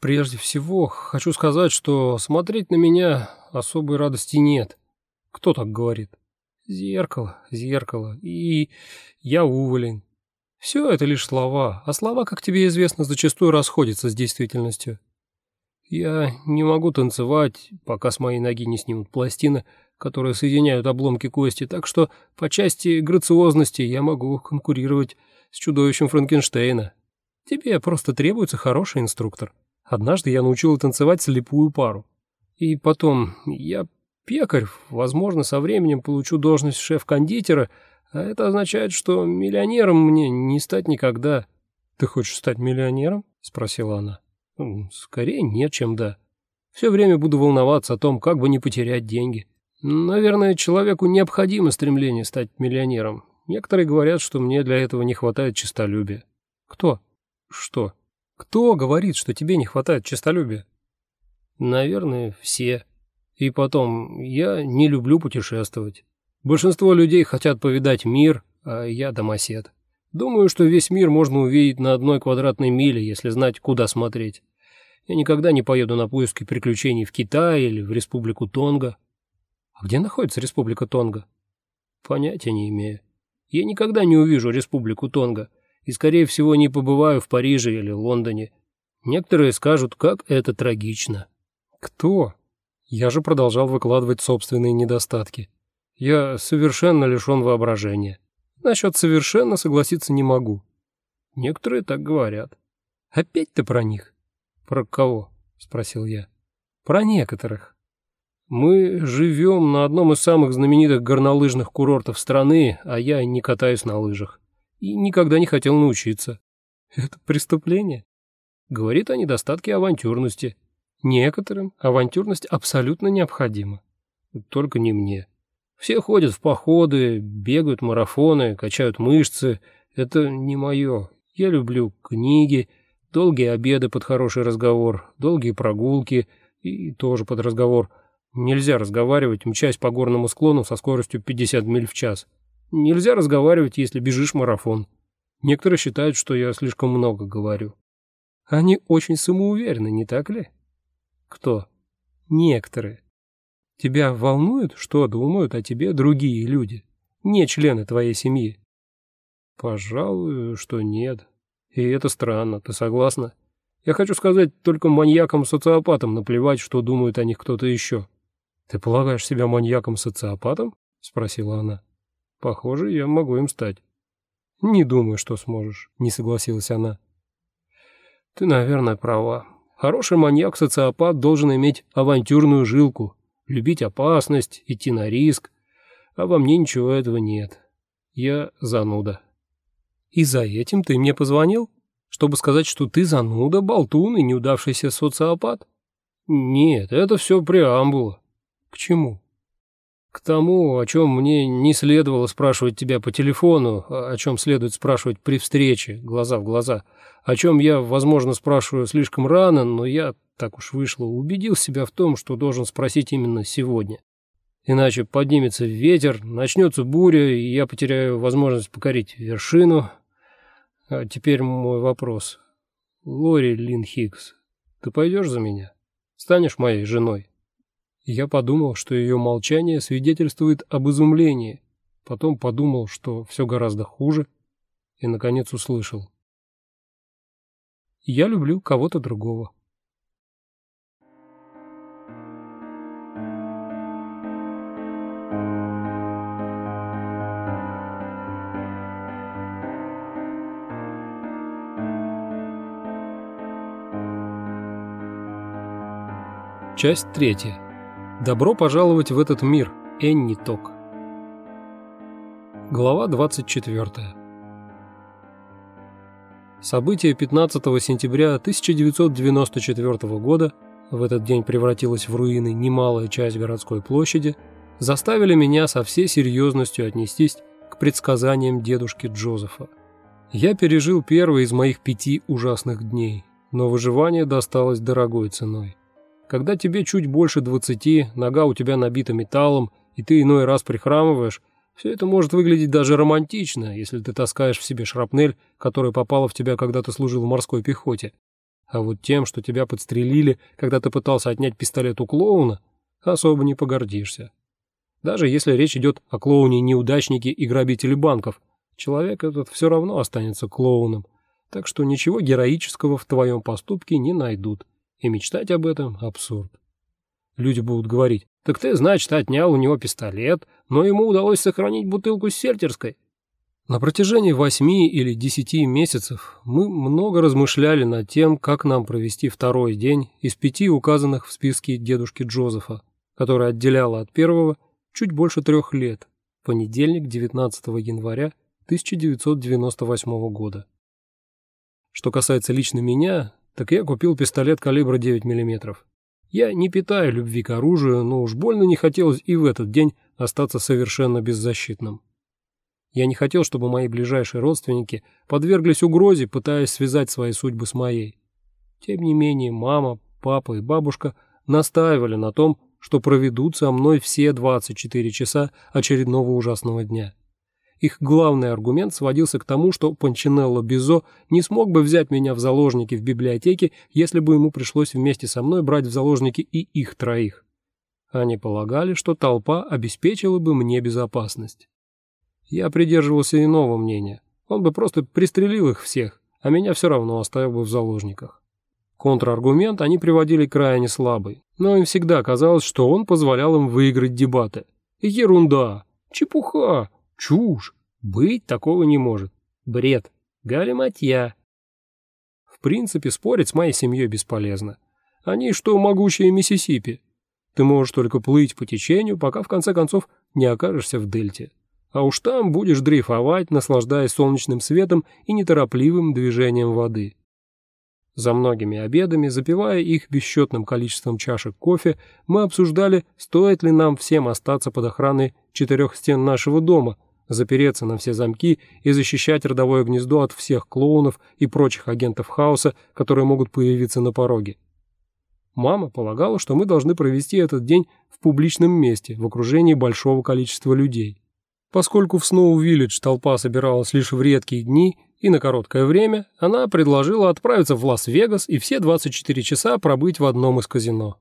прежде всего хочу сказать, что смотреть на меня особой радости нет. Кто так говорит? Зеркало, зеркало. И я уволень. Все это лишь слова, а слова, как тебе известно, зачастую расходятся с действительностью. Я не могу танцевать, пока с моей ноги не снимут пластины, которые соединяют обломки кости, так что по части грациозности я могу конкурировать с чудовищем Франкенштейна. Тебе просто требуется хороший инструктор. Однажды я научил танцевать слепую пару. И потом, я пекарь, возможно, со временем получу должность шеф-кондитера, а это означает, что миллионером мне не стать никогда. Ты хочешь стать миллионером? спросила она. Скорее нет, чем да. Все время буду волноваться о том, как бы не потерять деньги. Наверное, человеку необходимо стремление стать миллионером. Некоторые говорят, что мне для этого не хватает честолюбия. Кто? Что? Кто говорит, что тебе не хватает честолюбия? Наверное, все. И потом, я не люблю путешествовать. Большинство людей хотят повидать мир, а я домосед. Думаю, что весь мир можно увидеть на одной квадратной миле, если знать, куда смотреть. Я никогда не поеду на поиски приключений в Китай или в Республику Тонга. А где находится Республика Тонга? Понятия не имею. Я никогда не увижу Республику Тонга и, скорее всего, не побываю в Париже или Лондоне. Некоторые скажут, как это трагично. Кто? Я же продолжал выкладывать собственные недостатки. Я совершенно лишен воображения. Насчет совершенно согласиться не могу. Некоторые так говорят. Опять ты про них? Про кого? Спросил я. Про некоторых. Мы живем на одном из самых знаменитых горнолыжных курортов страны, а я не катаюсь на лыжах и никогда не хотел научиться. Это преступление? Говорит о недостатке авантюрности. Некоторым авантюрность абсолютно необходима. Только не мне. Все ходят в походы, бегают марафоны, качают мышцы. Это не мое. Я люблю книги, долгие обеды под хороший разговор, долгие прогулки и тоже под разговор. Нельзя разговаривать, мчась по горному склону со скоростью 50 миль в час. Нельзя разговаривать, если бежишь марафон. Некоторые считают, что я слишком много говорю. Они очень самоуверены, не так ли? Кто? Некоторые. Тебя волнует, что думают о тебе другие люди, не члены твоей семьи? Пожалуй, что нет. И это странно, ты согласна? Я хочу сказать, только маньякам-социопатам наплевать, что думает о них кто-то еще. Ты полагаешь себя маньяком-социопатом? Спросила она. Похоже, я могу им стать. Не думаю, что сможешь, не согласилась она. Ты, наверное, права. Хороший маньяк-социопат должен иметь авантюрную жилку, любить опасность, идти на риск. А во мне ничего этого нет. Я зануда. И за этим ты мне позвонил? Чтобы сказать, что ты зануда, болтун и неудавшийся социопат? Нет, это все преамбула. К чему? К тому, о чем мне не следовало спрашивать тебя по телефону, о чем следует спрашивать при встрече, глаза в глаза, о чем я, возможно, спрашиваю слишком рано, но я, так уж вышло, убедил себя в том, что должен спросить именно сегодня. Иначе поднимется ветер, начнется буря, и я потеряю возможность покорить вершину. А теперь мой вопрос. Лори Лин Хиггс, ты пойдешь за меня? Станешь моей женой? Я подумал, что ее молчание свидетельствует об изумлении, потом подумал, что все гораздо хуже, и, наконец, услышал. «Я люблю кого-то другого». Часть третья. Добро пожаловать в этот мир, Энни Ток. Глава 24. Событие 15 сентября 1994 года, в этот день превратилась в руины немалая часть городской площади, заставили меня со всей серьезностью отнестись к предсказаниям дедушки Джозефа. Я пережил первый из моих пяти ужасных дней, но выживание досталось дорогой ценой. Когда тебе чуть больше двадцати, нога у тебя набита металлом, и ты иной раз прихрамываешь, все это может выглядеть даже романтично, если ты таскаешь в себе шрапнель, которая попала в тебя, когда ты служил в морской пехоте. А вот тем, что тебя подстрелили, когда ты пытался отнять пистолет у клоуна, особо не погордишься. Даже если речь идет о клоуне-неудачнике и грабителе банков, человек этот все равно останется клоуном, так что ничего героического в твоем поступке не найдут, и мечтать об этом – абсурд. Люди будут говорить, так ты, значит, отнял у него пистолет, но ему удалось сохранить бутылку с сельтерской. На протяжении восьми или десяти месяцев мы много размышляли над тем, как нам провести второй день из пяти указанных в списке дедушки Джозефа, который отделяло от первого чуть больше трех лет, понедельник 19 января 1998 года. Что касается лично меня, так я купил пистолет калибра 9 мм. Я не питаю любви к оружию, но уж больно не хотелось и в этот день остаться совершенно беззащитным. Я не хотел, чтобы мои ближайшие родственники подверглись угрозе, пытаясь связать свои судьбы с моей. Тем не менее, мама, папа и бабушка настаивали на том, что проведут со мной все 24 часа очередного ужасного дня. Их главный аргумент сводился к тому, что Панчинелло Бизо не смог бы взять меня в заложники в библиотеке, если бы ему пришлось вместе со мной брать в заложники и их троих. Они полагали, что толпа обеспечила бы мне безопасность. Я придерживался иного мнения. Он бы просто пристрелил их всех, а меня все равно оставил бы в заложниках. Контраргумент они приводили крайне слабый, но им всегда казалось, что он позволял им выиграть дебаты. Ерунда, чепуха, чушь, быть такого не может. Бред, галиматья. В принципе, спорить с моей семьей бесполезно. Они что могучие Миссисипи. Ты можешь только плыть по течению, пока в конце концов не окажешься в дельте а уж там будешь дрейфовать, наслаждаясь солнечным светом и неторопливым движением воды. За многими обедами, запивая их бесчетным количеством чашек кофе, мы обсуждали, стоит ли нам всем остаться под охраной четырех стен нашего дома, запереться на все замки и защищать родовое гнездо от всех клоунов и прочих агентов хаоса, которые могут появиться на пороге. Мама полагала, что мы должны провести этот день в публичном месте, в окружении большого количества людей. Поскольку в Сноу-Виллидж толпа собиралась лишь в редкие дни и на короткое время, она предложила отправиться в Лас-Вегас и все 24 часа пробыть в одном из казино.